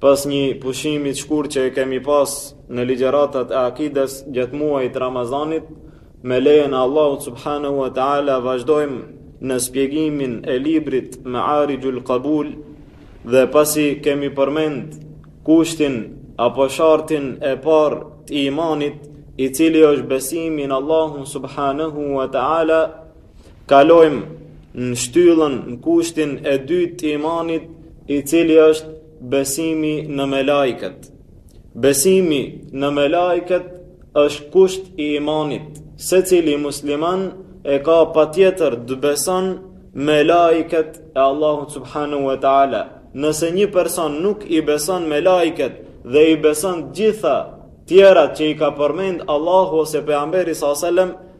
Pas një pushimi të shkurtë që kemi pas në ligjëratat e akides gjatë muajit të Ramazanit, me lejen e Allahut subhanahu wa taala vazhdojmë në shpjegimin e librit Ma'arijul Qabul dhe pasi kemi përmend kushtin apo shartin e parë të imanit, i cili është besimi në Allahun subhanahu wa taala Kalojmë në shtyllën në kushtin e dytë të imanit, i cili është besimi në melajket. Besimi në melajket është kusht i imanit, secili musliman e ka patjetër të beson melajket e Allahut subhanahu wa ta'ala. Nëse një person nuk i beson melajket dhe i beson të gjitha tjerat që i ka përmend Allahu ose pejgamberi s.a.s.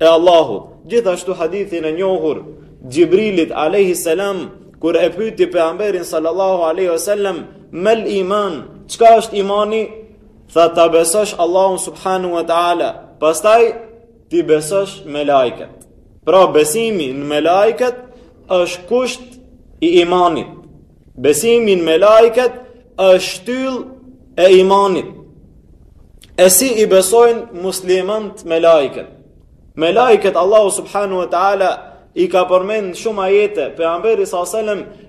e Allahut. Gjithashtu hadithin e njohur Xhibrilit alayhi salam kur e pyti pejgamberin sallallahu alaihi wasallam mal iman, çka është imani? Tha ta besosh Allahun subhanahu wa taala, pastaj t'i besosh melajket. Pra besimi në melajket është kusht i imanit. Besimi në melajket është shtyllë e imanit. E si i besojnë muslimanët melajket? Melajket Allahu subhanahu wa ta'ala i ka përmend në shumë ajete, pejgamberi s.a.s.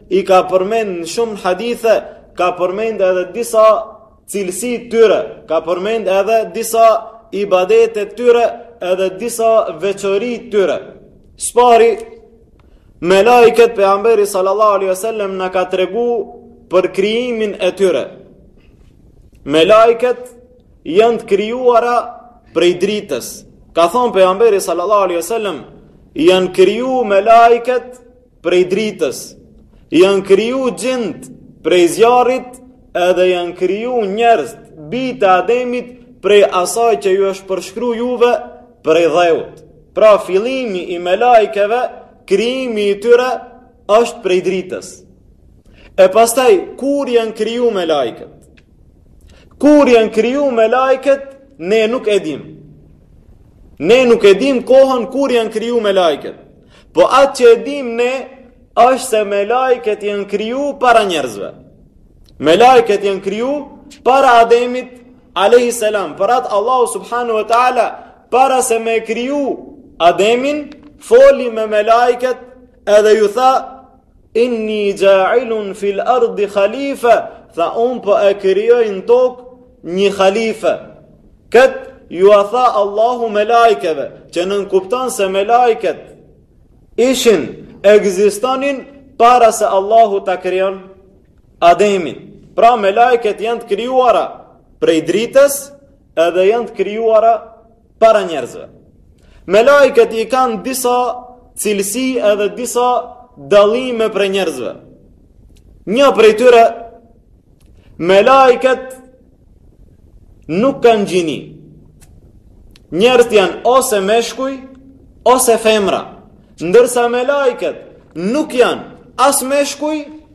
i ka përmend në shumë hadithe, ka përmend edhe disa cilësi të tyre, ka përmend edhe disa ibadete të tyre, edhe disa veçori të tyre. Së pari, Melajket pejgamberi sallallahu alaihi wasallam na ka tregu për krijimin e tyre. Melajket janë të krijuara prej dritës. Ka thonë pejgamberi sallallahu alaihi wasallam janë kriju melajket prej dritës. Janë kriju xhindët prej zjarrit edhe janë kriju njerëzt, bijtë e Ademit prej asaj që ju është përshkru juve prej dheut. Pra fillimi i melajkeve, krijimi i tyre është prej dritës. E pastaj kur janë kriju me lajket? Kur janë kriju melajket, ne nuk e dim. Ne nuk e dim kohën kur janë kriju melajket. Po atë që e dim ne, është se melajket janë kriju para njerëzve. Melajket janë kriju para Ademit Alejhi selam, për atë Allahu subhanahu wa ta'ala, para se me e kriju Ademin, foli me melajket edhe ju tha, inni xhailun fil ardi khalife, tha unë po e krijoj në tokë një khalife. Këtë jua tha Allahu melajkeve, që nënkupton se melajket ishin, ekzistonin para se Allahu ta krijon, Ademin. Pra melajket janë të krijuara prej dritës edhe janë të krijuara para njerëzve. Melajket i kanë disa cilësi edhe disa dallime prej njerëzve. Një prej tyre, melajket nuk kanë gjini. Njerëzit janë ose meshkuj, ose femra. Ndërsa melajket nuk janë as meshkuj,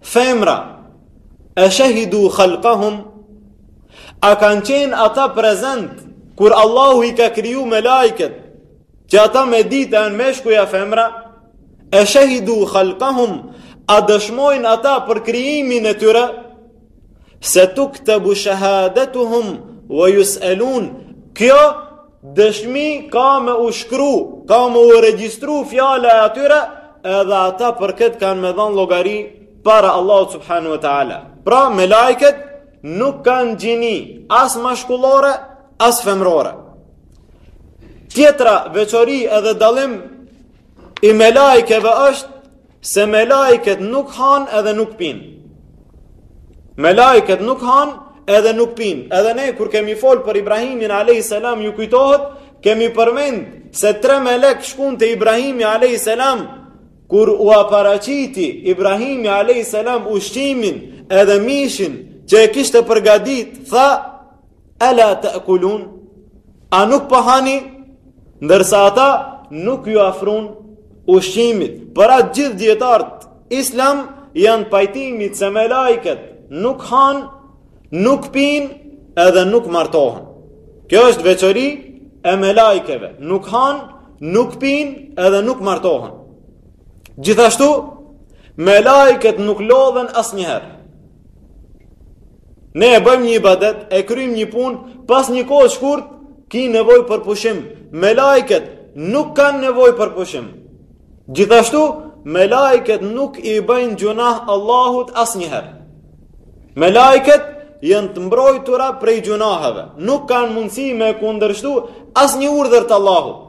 Femra, eshahidu khalqahum, a kanë qenë ata prezent, kur Allahu i ka kriju melajket, që ata me ditë a janë meshkuj a femra, eshahidu khalqahum, a dëshmojnë ata për krijimin e tyre, setuktebu shahadetuhum, ve jus'elun, kjo Dëshmi ka me u shkru, ka me u regjistru fjala e atyre, edhe ata për këtë kanë me dhanë llogari para Allahut subhanahu wa ta'ala. Pra, melajket nuk kanë gjini as mashkullore, as femërore. Tjetra veçori edhe dallim i melajkeve është se melajket nuk han edhe nuk pin. Melajket nuk han edhe nuk pin. Edhe ne, kur kemi fol për Ibrahimin a.s. ju kujtohet, kemi përmend se tre melek shkun te Ibrahimi a.s. Kur ua paraqiti Ibrahimi a.s. ushqimin edhe mishin që e kishte përgadit, tha, Ela te'kulun, a nuk po hani, ndërsa ata nuk ju afrun ushqimit. Për atë gjithë dijetarët islam janë pajtimit se melajket nuk hanë, nuk pinë edhe nuk martohen. Kjo është veçori e melajkeve, nuk hanë, nuk pinë edhe nuk martohen. Gjithashtu, melajket nuk lodhen asnjëherë. Ne e bëjmë një ibadet, e kryjmë një punë, pas një kohë shkurt, ki nevojë për pushim. Melajket nuk kanë nevojë për pushim. Gjithashtu, melajket nuk i bëjnë gjunah Allahut asnjëherë. Melajket janë të mbrojtura prej gjunaheve. Nuk kanë mundësi me kundërshtu asnjë urdhër të Allahut.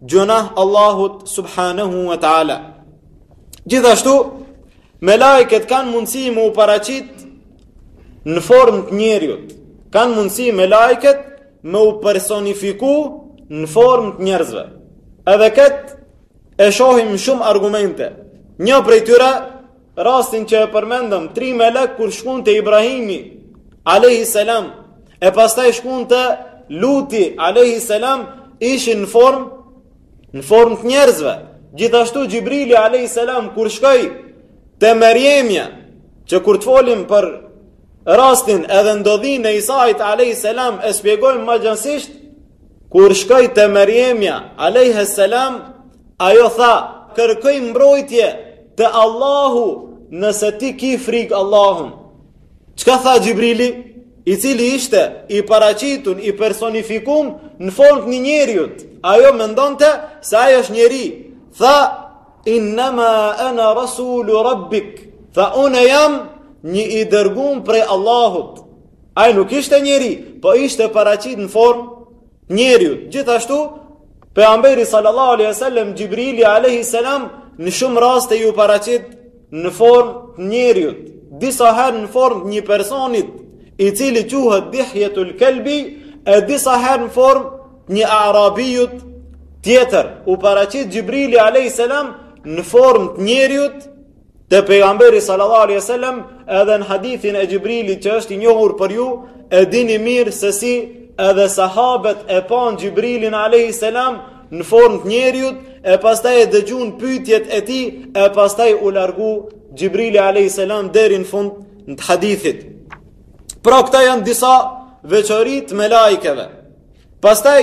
Gjunah Allahut subhanahu wa taala. Gjithashtu melajket kanë mundësi me u paraqit në formë të njeriut. Kanë mundësi melajket me u personifiku në formë të njerëzve. Edhe këtë e shohim shumë argumente. Një prej tyre Rastin që e përmendëm, tri melek kur shkun te Ibrahimi, alejhi selam, e pastaj shkun te Luti, alejhi selam, ishin në formë, në formë të njerëzve. Gjithashtu Xhibrili, alejhi selam, kur shkoi te Merjemja, që kur të folim për rastin edhe ndodhinë e Isait, alejhi selam, e spjegojmë ma gjanësisht, kur shkoi te Merjemja, alejhi selam, Ajo tha, kërkoj mbrojtje te Allahu nëse ti ki frikë Allahun. Çka tha Xhibrili? I cili ishte i paraqitun, i personifikum në formë të një njeriut. Ajo mendonte se ai është njeri. Tha, innama ena rasulu rabbik. Tha, unë jam një i dërgum prej Allahut. Ai nuk ishte njeri, po ishte paraqit në formë njeriut. Gjithashtu, Pejgamberit sallallahu alaihi wasallam Xhibrili alaihi salam në shumë raste iu paraqit në formë të njeriut, disa herë në formë të një personit i cili quhet Dihjetul Kalbi, e disa herë në formë të një arabiut tjetër. U paraqit Xhibrili alaihi salam në formë të njeriut Te pejgamberi sallallahu alaihi wasallam edhe në hadithin e Xhibrilit që është i njohur për ju, e dini mirë se si edhe sahabët e pan Xhibrilin alaihi salam në formë të njeriut, e pastaj e dëgjun pyetjet e tij, e pastaj u largu Xhibrili alaihi salam deri në fund të hadithit. Pra këta janë disa veçori të melaikeve. Pastaj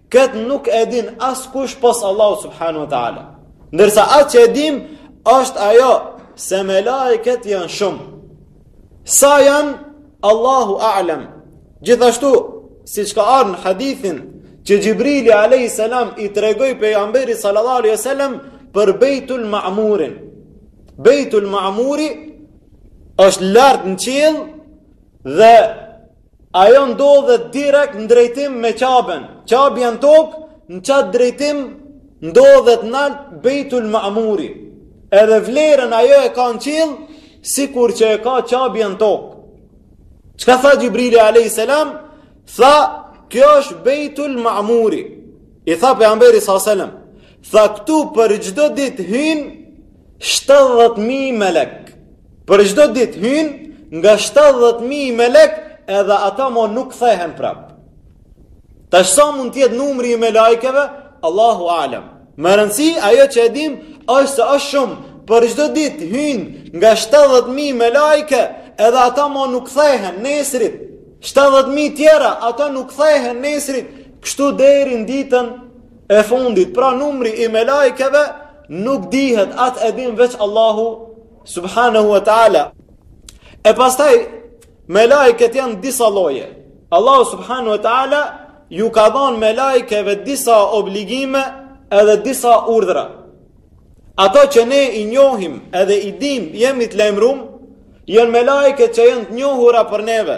Kët nuk e din askush pos Allahut subhanahu wa taala. Ndërsa atë që e dim është ajo se melaiket janë shumë. Sa janë Allahu a'lam. Gjithashtu, siç ka ardh në hadithin që Xhibrili alayhis salam i tregoi pejgamberit sallallahu alaihi wasallam për Beitul Ma'murin. Beitul Ma'muri është lart në qill dhe Ajo ndodhet direkt në drejtim me Qaben. Qabja në tokë, në qat drejtim ndodhet nalt Beitul Ma'muri. Edhe vlerën ajo e ka në qill, sikur që e ka Qabja në tokë. Çka tha Xhibrili alayhis salam? Tha, kjo është Beitul Ma'muri. I tha pejgamberit sallallahu alaihi wasallam, tha këtu për çdo ditë hyn 70000 melek. Për çdo ditë hyjnë nga shtatëdhjetë mijë melekë edhe ata mo nuk kthehen prap. Tash sa mund të jetë numri i melekëve? Allahu alem. Me rëndësi ajo që e dim është se është shumë. Për çdo ditë hyjnë nga shtatëdhjetë mijë melaike edhe ata mo nuk kthehen nesrit. Shtatëdhjetë mijë tjera ata nuk kthehen nesrit. Kështu deri në ditën e fundit. Pra numri i melaikeve nuk dihet, atë e din veç Allahu Subhanahu wa ta'ala. E pastaj, melaiket janë disa lloje. Allahu subhanahu wa ta'ala ju ka dhanë melaikeve disa obligime edhe disa urdhra. Ato që ne i njohim edhe i dimë jemi të lajmërum, janë melaiket që janë të njohura për neve.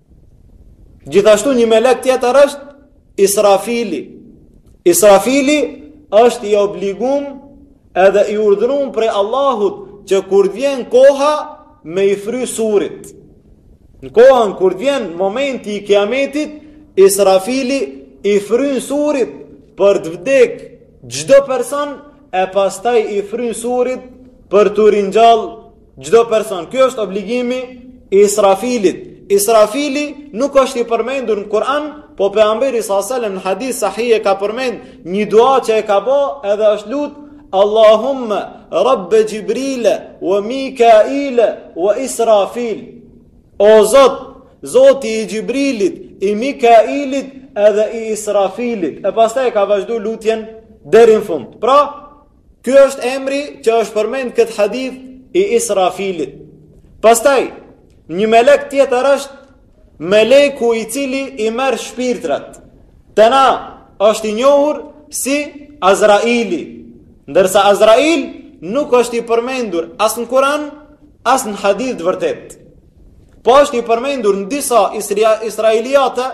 Gjithashtu një melek tjetër është Israfili. Israfili është i obligum edhe i urdhërum prej Allahut që kur vjen koha me i fry surit. Në kohën kur vjen momenti i kiametit, Israfili i fryn surit për të vdek çdo person e pastaj i fryn surit për t'u ringjall Çdo person, ky është obligimi i Israfilit. Israfili nuk është i përmendur në Kur'an, po pejgamberi salallahu selem në hadith sahih e ka përmend një dua që e ka bo, edhe është lut Allahumma Rabb Jibril wa Mikail wa Israfil. O Zot, Zoti i Jibrilit, i Mikailit edhe i Israfilit. E pastaj e ka vazhdu lutjen deri në fund. Pra, Ky është emri që është përmend në këtë hadith i Israfilit. Pastaj, një melek tjetër është meleku i cili i merr shpirtrat. Te na është i njohur si Azraili. Ndërsa Azrail nuk është i përmendur as në Kur'an, as në hadith të vërtetë. Po është i përmendur në disa israiliate,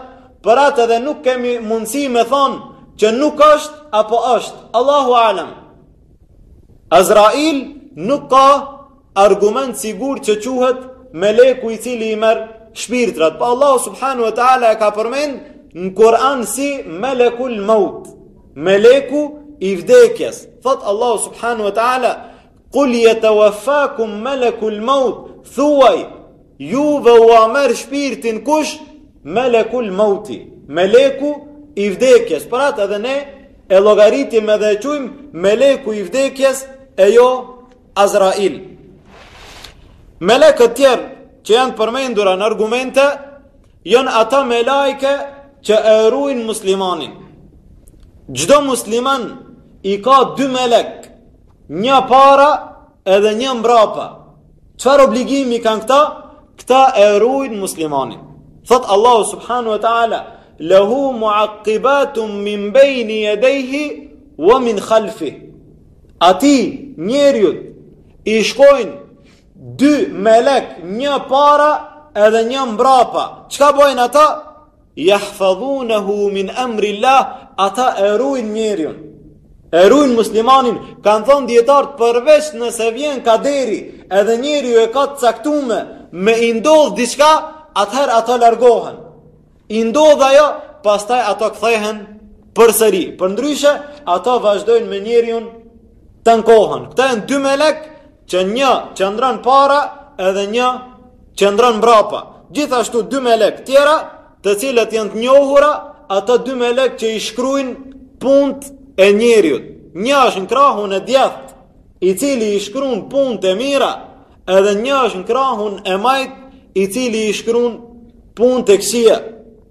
për atë edhe nuk kemi mundësi me thanë që nuk është apo është. Allahu alem. Azrail nuk ka argument sigurt që quhet meleku i cili i merr shpirtrat. Po Allahu subhanahu ue ta'ala e ka përmend në Kur'an si melekul maut. Meleku i vdekjes. Thotë Allahu subhanahu ue ta'ala, Kul yatawaffakum malakul maut, thuaj, juve ua merr shpirtin kush? Malakul mauti, meleku i vdekjes. Për atë edhe ne e llogaritim edhe e qujmë meleku i vdekjes e jo Azrail. Melekët tjerë që janë të përmendura në argumente, janë ata melaike që e rujnë muslimanin. Çdo musliman i ka dy melek, Një para edhe një mbrapa. Çfarë obligimi kanë këta? Këta e rujnë muslimanin. Thotë Allahu subhanahu wa taala, "Lahu mu'aqibatun min bayni yadayhi wa min khalfih." Atij njeriut i shkojnë dy melek, një para edhe një mbrapa. Çka bojnë ata? Yahfazunahu min amri Allah, ata e rujnë njeriun. E rujnë muslimanin, kanë thonë dijetarët përveç nëse vjen kaderi, edhe njeriu e ka të caktume me i ndodh diçka, atëherë ata largohen. I ndodh ajo, pastaj ata kthehen përsëri. Përndryshe, ata vazhdojnë me njeriun tanë kohën. Këta janë dy melek që një qëndron para edhe një qëndron mbrapa. Gjithashtu dy melek tjera, të cilët janë të njohura, ata dy melek që i shkrujnë punët e njeriut. Një është në krahun e djathtë, i cili i shkrun punët e mira, edhe një është në krahun e majtë, i cili i shkrun punët e këqija.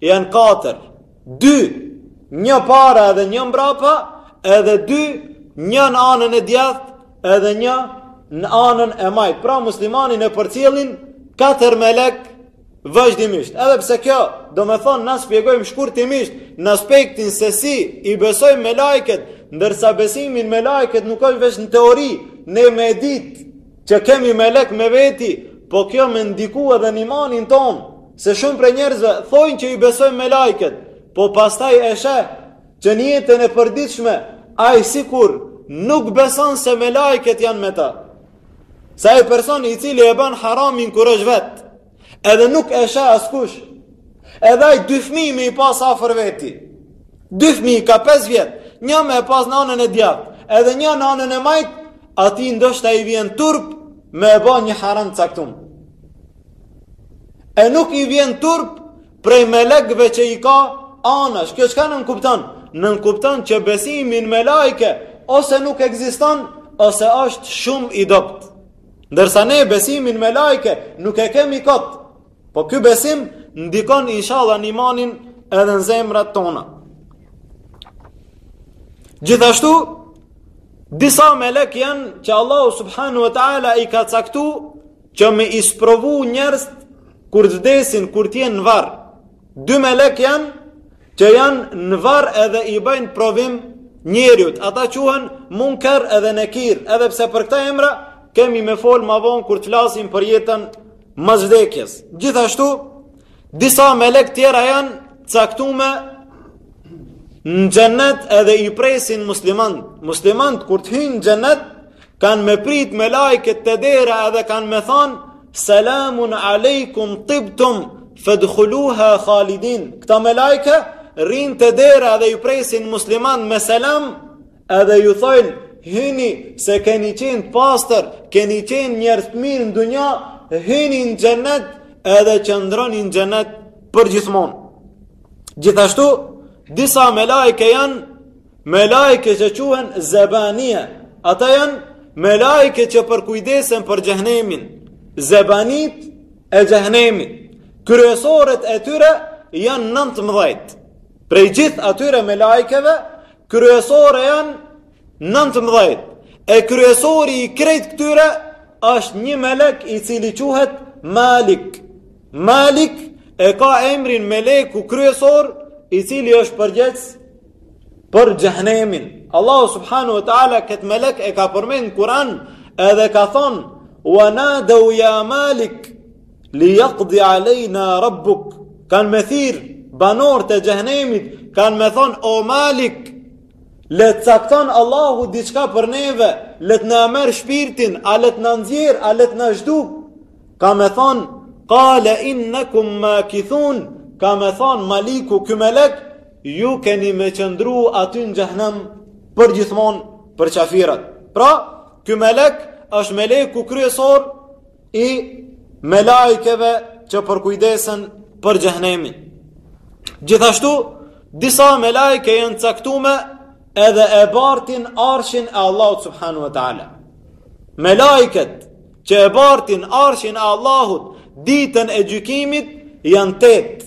Janë katër, dy, një para edhe një mbrapa, edhe dy, një në anën e djathtë, edhe një në anën e majtë. Pra muslimanin e përcjellin katër melek vazhdimisht. Edhe pse kjo, domethonë, na shpjegojmë shkurtimisht në aspektin se si i besojmë melajket, ndërsa besimi n melajket nuk është veç në teori, ne me e ditë që kemi melek me veti, po kjo me ndiku edhe në imanin tonë, Se shumë prej njerëzve thonë që i besojnë melajket, po pastaj e sheh që në jetën e përditshme ai sikur nuk beson se melajket janë me ta. Se ai person i cili e bën haramin kur është vet, edhe nuk e sheh askush. Edhe ai dy fëmijë me i pas afër veti. Dy fëmijë ka 5 vjet, një me e pas në anën e djathtë, edhe një në anën e majtë, atij ndoshta i vjen turp me e ba një haram të caktum. E nuk i vjen turp prej melekëve që i ka anash. Kjo çka nënkupton? Nënkupton që besimi në melajke ose nuk ekziston ose është shumë i dobët. Ndërsa ne besimin në melajke nuk e kemi kot. Po ky besim ndikon inshallah në imanin edhe në zemrat tona. Gjithashtu disa melek janë që Allahu subhanahu wa taala i ka caktu Që me i sprovu njerëzit kur të vdesin, kur të jenë në varr. Dy melek janë që janë në varr edhe i bëjnë provim njeriut. Ata quhen Munker edhe Nekir, edhe pse për këta emra kemi me fol më vonë kur të flasim për jetën mas vdekjes. Gjithashtu disa melek tjera janë të caktume në xhenet edhe i presin muslimanët. Muslimanët kur të hyjnë në xhenet Kanë me prit melajket te dera edhe kanë me thanë, Selamun alejkum tibtum, fedhulluha khalidin. Këta melajke, rrinë te dera edhe ju presin musliman me selam, edhe ju thojnë, hyni se keni qenë pastër, keni qenë njerëz të mirë në dunja, hyni në xhenet edhe qëndroni në xhenet përgjithmonë. Gjithashtu disa melajke janë Melajke që quhen zebanie, ata janë melajke që përkujdesen për xhehnemin, zebanit e xhehnemit. Kryesoret e tyre janë nëntëmdhetë. Prej gjithë atyre melajkeve, kryesore janë nëntëmdhetë. E kryesori i krejt këtyre është një melek i cili quhet Malik. Malik e ka emrin meleku kryesor i cili është përgjegjës Për xhehenemin, Allahu subhanahu wa taala këtë melek e ka përmend Kur'an edhe ka thonë wa nadaw ya malik li yaqdi alejna rabbuk kanë me thirr banorët e xhehenemit kanë me thonë o malik le të cakton Allahu diçka për neve le të na merr shpirtin a le të na nxjerr a le të na zhduk ka me thonë qala innakum makithun ka me thonë maliku ky melek Ju keni me qëndru aty në xhehnem përgjithmonë për qafirat. Pra, ky melek është meleku kryesor i melajkeve që përkujdesen për xhehenemin. Gjithashtu, disa melajke janë caktume edhe e bartin arshin e Allahut subhanahu wa ta'ala. Melajket që e bartin arshin e Allahut ditën e gjykimit janë tetë,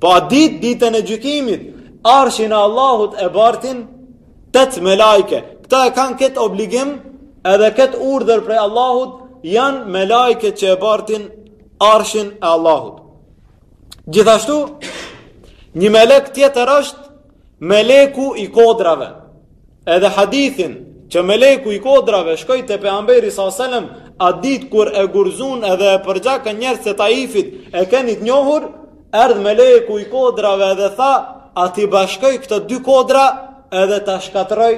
Pa ditë ditën e gjykimit, arshin e Allahut e bartin tetë melajke. Këta e kanë këtë obligim edhe këtë urdhër prej Allahut, janë melajke që e bartin arshin e Allahut. Gjithashtu, një melek tjetër është Meleku i kodrave. Edhe hadithin që meleku i kodrave shkoi te pejgamberi sa selam a dit kur e gurzun edhe e përgjakën njerëzit e Taifit e keni të njohur erdh meleku i kodrave dhe tha a t'i bashkoj këto dy kodra edhe ta shkatroj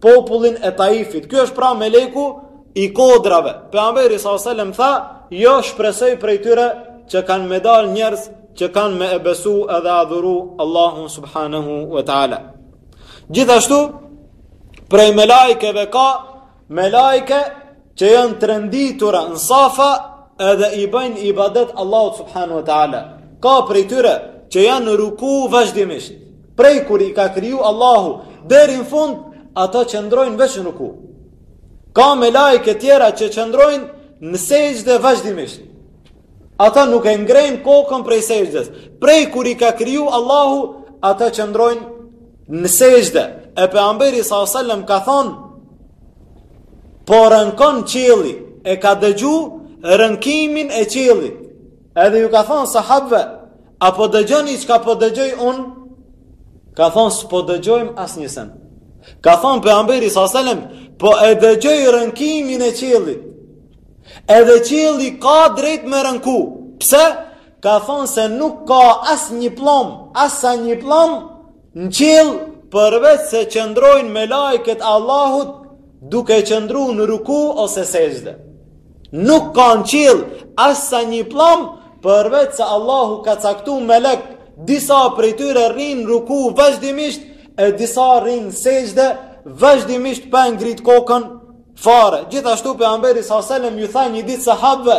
popullin e Taifit. Ky është pra meleku i kodrave. Pejgamberi sa selam tha, jo shpresoj prej tyre që kanë me dal njerëz që kanë me e besu edhe adhuru Allahun subhanahu wa taala. Gjithashtu prej melajkeve ka melajke që janë të renditura në safa edhe i bëjnë ibadet Allahut subhanahu wa taala. Ka prej tyre që janë në ruku vazhdimisht. Prej kur i ka kriju Allahu deri në fund, ata qëndrojnë veç në ruku. Ka melaike tjera që qëndrojnë në sexhde vazhdimisht. Ata nuk e ngrejnë kokën prej sexhdes. Prej kur i ka kriju Allahu, ata qëndrojnë në sexhde. E Pejgamberi S.A.S. ka thonë, po rënkon qielli, e ka dëgju rënkimin e qiellit. Edhe ju ka thonë sahabëve, A po dëgjoni çka po dëgjoj unë? Ka thonë, s'po dëgjojmë asnjë sen. Ka thonë Pejgamberi S.A.S., po e dëgjoj rënkimin e qiellit. Edhe qielli ka drejt me rënku. Pse? Ka thonë se nuk ka as një pllom, as sa një pllom, Në qiell, përveç se qëndrojnë melaiket Allahut duke qëndru në ruku ose sexhde. Nuk ka në qiell as sa një pllam përveç se Allahu ka caktu melek disa prej tyre rrinë ruku vazhdimisht e disa rrinë sexhde vazhdimisht pa ngrit kokën fare. Gjithashtu Pejgamberi S.A.S. ju tha një ditë sahabëve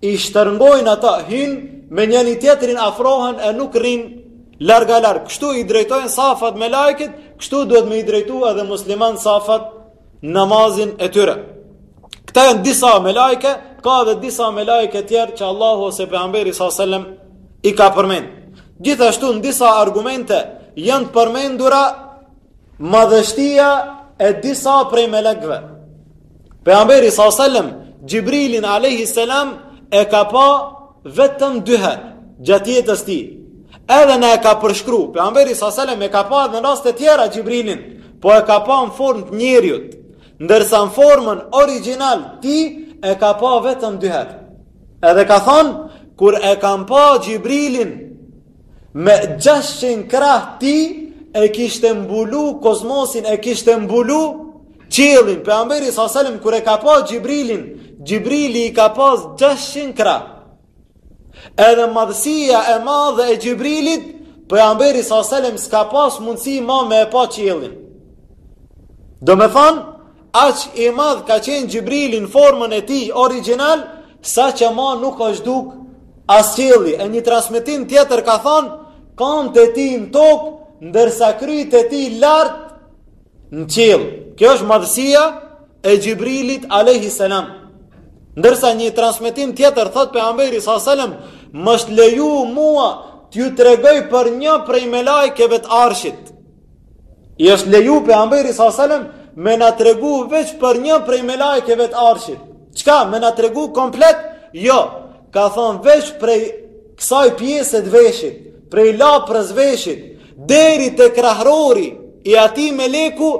I shtërngojnë ata, hynë me njëni-tjetrin afrohen e nuk rrinë larg e larg. Kështu i drejtojnë safat melaiket, kështu duhet me i drejtu edhe musliman safat në namazin e tyre. Këta janë disa melaike, ka edhe disa melaike tjerë që Allahu ose Pejgamberi s.a.s. i ka përmend. Gjithashtu në disa argumente janë të përmendura Madhështia e disa prej melekëve. Pejgamberi S.A.S. Xhibrilin alejhi selam e ka pa vetëm dy herë gjatë jetës tij. Edhe na e ka përshkru, Pejgamberi S.A.S. e ka pa edhe në raste tjera Xhibrilin, po e ka pa në formë të njeriut, ndërsa në formën origjinal të tij e ka pa vetëm dyherë. Edhe ka thonë, kur e kam pa Xhibrilin, Me gjashtëqind krah të tij e kishte mbulu kozmosin, e kishte mbulu qiellin. Pejgamberi S.A.S., kur e ka pa Xhibrilin, Xhibrili i ka pas gjashtëqind krah. Edhe madhësia e madhe e Xhibrilit, Pejgamberi S.A.S., s'ka pas mundësi ma me e pa qiellin. Domethanë, Aq i madh ka qenë Xhibrili në formën e tij origjinal, saqë ma nuk është duk as qielli. E një transmitim tjetër ka thonë, kamt e tij në tokë, ndërsa kryet e tij lart në qiell. Kjo është madhësia e Xhibrilit a.s. Ndërsa një transmitim tjetër, thot Pejgamberi s.a.s. më është leju mua t'ju tregoj për një prej melaikeve të arshit. I është leju Pejgamberi s.a.s. me na tregu veç për një prej melajkeve të arshit. Çka me na tregu komplet? Jo, ka thonë veç prej kësaj pjeset veshit, prej laprës veshit, deri te krahrori i atij meleku,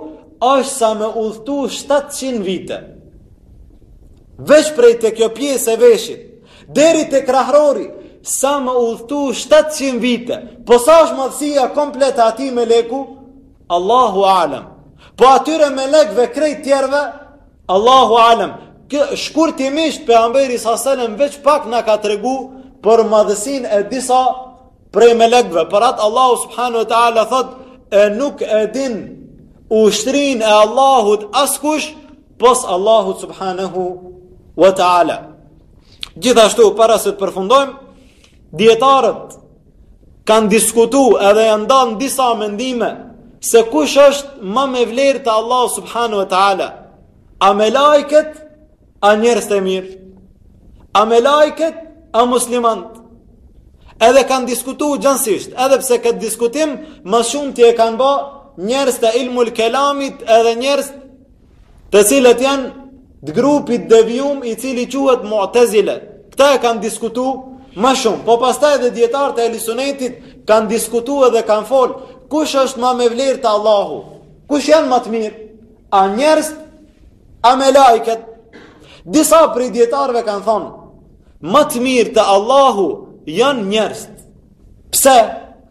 është sa me udhëtu 700 vite. Veç prej te kjo pjesë e veshit, Deri te krahrori, sa me udhëtu 700 vite, po sa është madhësia komplet atij meleku? Allahu alem. Po atyre melekve krejt tjerve? Allahu alem. Shkurtimisht Pejgamberi s.a.s. veç pak na ka tregu për madhësinë e disa prej melekve. Për atë Allahu subhanahu wa ta'ala thotë e nuk e din ushtrinë e Allahut askush pos Allahut subhanahu wa taala. Gjithashtu para se të përfundojmë, dietarët kanë diskutu edhe janë dan disa mendime se kush është ma me vlerë te Allahu subhanahu wa taala. A melajket, a njerëzt e mirë? A melajket, a muslimant? Edhe kanë diskutu gjanësisht, edhe pse këtë diskutim ma së shumti e kanë ba njerëzt e ilmul kelamit edhe njerëzt Të cilët janë të grupit devijum i cili quhet Mu'tezile. Këta e kanë diskutu ma shumë, po pastaj edhe dietarët e Ehli Sunetit kanë diskutu edhe kanë fol, kush është ma me vlerë te Allahu? Kush janë ma të mirë? A njerëzt a melajket? Disa prej dietarëve kanë thonë, ma të mirë te Allahu janë njerëzt. Pse?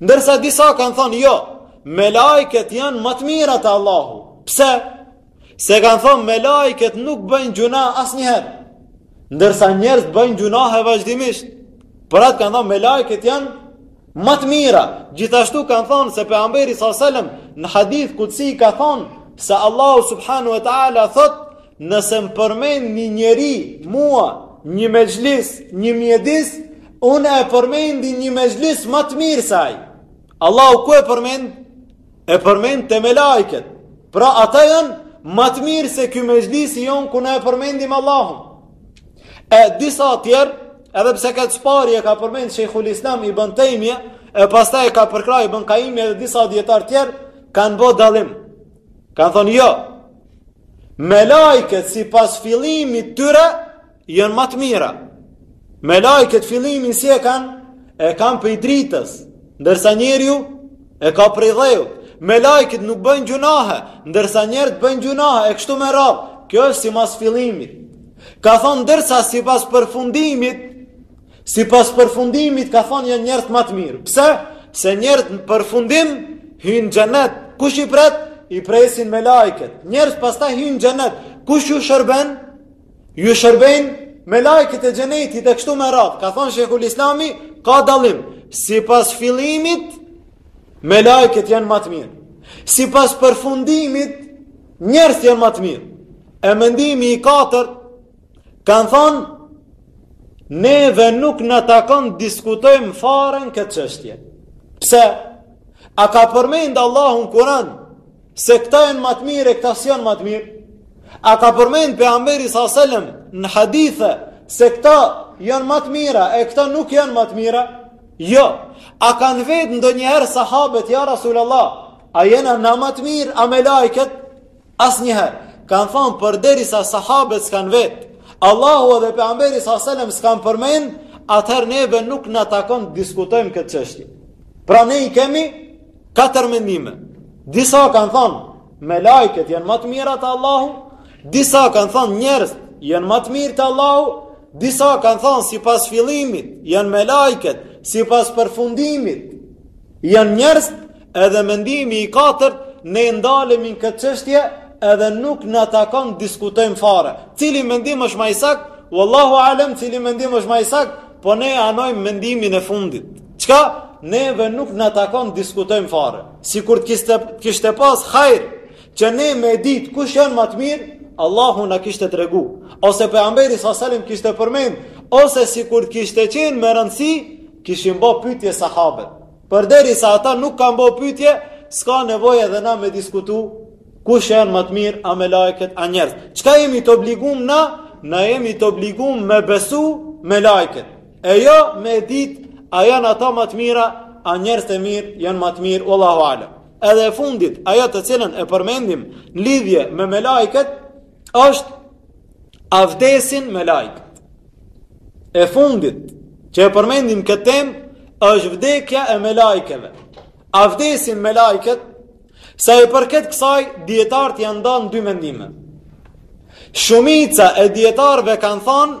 Ndërsa disa kanë thonë jo, melajket janë ma të mira te Allahu. Pse? Se kanë thonë melajket nuk bëjnë gjunah asnjëherë. Ndërsa njerëzt bëjnë gjunahe vazhdimisht. Për atë kanë thonë melajket janë ma të mira. Gjithashtu kanë thonë se Pejgamberi s.a.s. në hadith kudsi ka thonë se Allahu subhanahu wa ta'ala thotë nëse më përmend një njeri mua një mexhlis një mjedis Unë e përmendi një mexhlis ma të mirë se ai. Allahu ku e përmend? E përmend te melajket. Pra ata janë ma të mirë se ky mexhlisi jonë ku na e përmendim Allahun. E disa tjerë, edhe pse këtë s'pari e ka përmend Shejhul Islam Ibn Tejmije, e pastaj e ka përkrah Ibn Kajimi edhe disa dijetarë tjerë kanë bo dallim. Kanë thonë jo. Melajket sipas fillimit tyre Janë ma të mira. Melajket fillimin si e kanë, e kanë prej dritës, ndërsa njeriu e ka prej dheut. Melajket nuk bëjnë gjynahe, ndërsa njerëzt bëjnë gjynahe, e kështu me radhë. Kjo është simas fillimit. Ka thonë ndërsa sipas përfundimit, sipas përfundimit ka thonë janë njerëzt ma të mirë. Pse? Se njerëzt në përfundim hyjnë xhenet. Kush i pret? I presin melajket. Njerëzt pastaj hyjnë xhenet. Kush ju shërben? Ju shërbejnë melajket e xhenetit e kështu me radhë. Ka thonë Shejhul Islami, ka dallim. Sipas fillimit, melajket janë ma të mirë. Sipas përfundimit, njerëzt janë ma të mirë. E mendimi i katërt, kanë thonë, neve nuk na takon diskutojmë fare në këtë çështje. Pse? A ka përmend Allahu n'Kuran Se këta janë ma të mirë e këta s'janë ma të mirë. A ka përmend pejgamberi salallahu alejhi ve selem në hadithe se këta janë ma të mira e këta nuk janë ma të mira? Jo. A kanë vet ndonjëherë sahabët ja Rasulullah, a jena na ma të mirë a melajket? Asnjëherë. Kan thon përderisa sahabët s'kan vet. Allahu edhe pejgamberi salallahu alejhi ve selem s'kan përmend, atëherë neve nuk na takon të diskutojmë këtë çështje. Pra ne i kemi Katër mendime. Disa kanë thonë, melajket janë ma të mira te Allahu, disa kanë thonë njerëzt janë ma të mirë te Allahu, disa kanë thonë sipas fillimit janë melajket, sipas përfundimit janë njerëzt, edhe mendimi i katërt ne ndalemi në këtë çështje edhe nuk na takon diskutojmë fare. Cili mendim është ma i saktë, Wallahu alem cili mendim është ma i saktë, po ne anojmë mendimin e fundit. Çka? Neve nuk na takon të diskutojmë fare. Sikur të kishte kishte pas hajr që ne me ditë kush janë ma të mirë, Allahu na kishte tregu. Ose pejgamberi salallahu alejhi ve selem kishte përmend, ose sikur të kishte qenë me rëndësi, kishin bo pyetje sahabët. Përderisa ata nuk kanë bo pyetje, s'ka nevojë edhe na me diskutu kush janë ma të mirë a melajket a njerëz. Çka jemi të obligum na? Na jemi të obligum me besu melajket. E jo me e dit, a janë ato ma të mira, a njerëzt e mirë janë ma të mirë, vallahu alem. Edhe e fundit, ajo të cilën e përmendim në lidhje me melajket, është a vdesin melajket. E fundit, që e përmendim këtë temë, është vdekja e melajkeve. A vdesin melajket, sa i përket kësaj, dijetarët janë da n'dy mendime. Shumica e dijetarëve kanë thonë,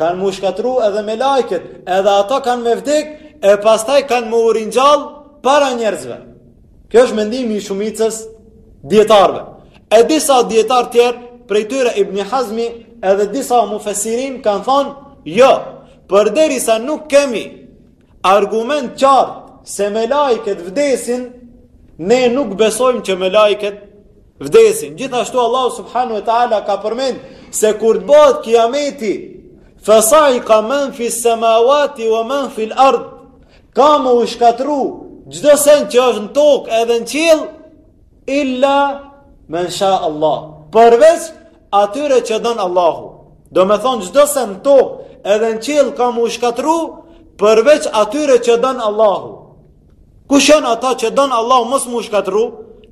Kanë mu shkatru edhe melajket, edhe ata kanë me vdek, e pastaj kanë mu ringjall para njerëzve. Kjo është mendimi i shumicës dijetarve. E disa dijetar tjerë, prej tyre Ibni Hazmi, edhe disa mufesirinë kanë thanë, jo, përderisa nuk kemi argument qartë se melajket vdesin, ne nuk besojmë që melajket vdesin. Gjithashtu Allahu subhanahu wa taala ka përmend se kur të bëhet kiameti, fa saiqa man fi samawati wa man fi al-ard, ka me u shkatru çdo send që është në tokë edhe në qiell illa man sha Allah. Përveç atyre që don Allahu. Domethonë çdo send në tokë edhe në qiell ka me u shkatru përveç atyre që don Allahu. Kush janë ata që don Allahu mos mu shkatru?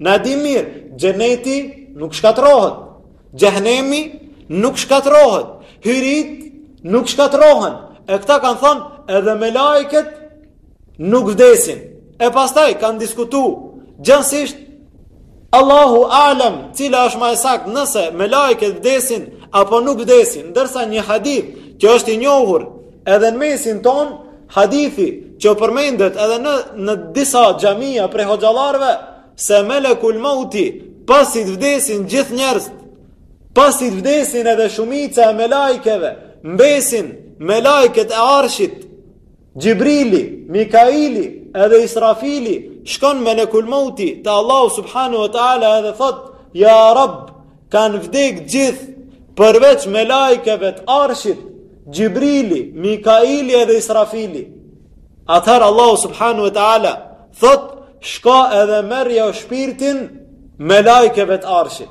Na e dimë mirë, xheneti nuk shkatrohet. Xhehenemi nuk shkatrohet. Hyritë nuk shkatrohen. E këta kanë thanë edhe melajket nuk vdesin. E pastaj kanë diskutu gjanësisht Allahu a'lem, cila është ma e saktë, nëse melajket vdesin apo nuk vdesin, ndërsa një hadith që është i njohur edhe në mesin tonë, hadithi që përmendet edhe në në disa xhamia prej hoxhallarëve se melekul mauti pasi të vdesin gjithë njerëzit, pasi të vdesin edhe shumica e melajkeve, mbesin melajket e arshit, Xhibrili, Mikaili, edhe Israfili, shkon melekul mauti te Allahu Subhanu e Teala edhe thot, Ja Rab, kanë vdek gjithë, përveç melajkeve të arshit, Xhibrili, Mikaili edhe Israfili. Atëher Allahu Subhanu e Teala thot, shko edhe merrjau shpirtin melajkeve të arshit.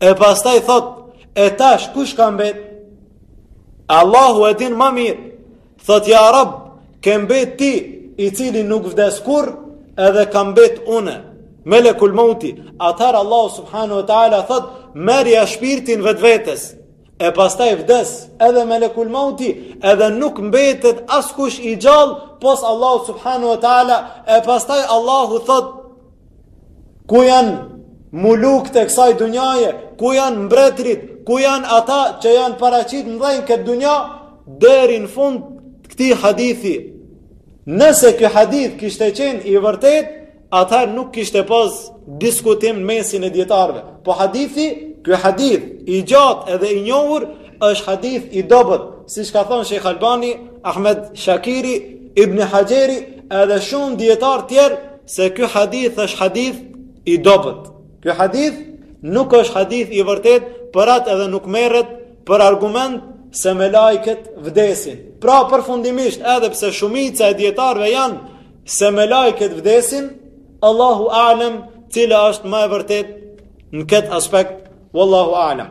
E pastaj thot, e tash kush ka mbet? Allahu e din ma mirë. Thot ja Rab, ke mbet ti, i cili nuk vdes kurrë, edhe kam mbet unë. Melekul Mauti, atëher Allahu subhanahu wa taala thot, merrja shpirtin vetvetes. E pastaj vdes edhe Melekul Mauti, edhe nuk mbetet askush i gjallë pos Allahu subhanahu wa taala. E pastaj Allahu thot, Ku janë mulukët e kësaj dunjaje, ku janë mbretërit, ku janë ata që janë paraqit mëdhenj në këtë dunja, deri në fund të këtij hadithi. Nëse ky hadith kishte qenë i vërtet, atëher nuk kishte pas diskutim në mesin e dijetarve. Po hadithi, ky hadith i gjatë edhe i njohur, Është hadith i dobët, siç ka thënë Shejh Albani, Ahmed Shakiri, Ibn Haxheri, edhe shumë dijetarë tjerë se ky hadith është hadith i dobët. Ky hadith nuk është hadith i vërtetë, për atë edhe nuk merret për argument se melaiket vdesin. Pra përfundimisht, edhe pse shumica e dijetarëve janë se melaiket vdesin, Allahu alem cila është ma e vërtetë në këtë aspekt, wallahu alem.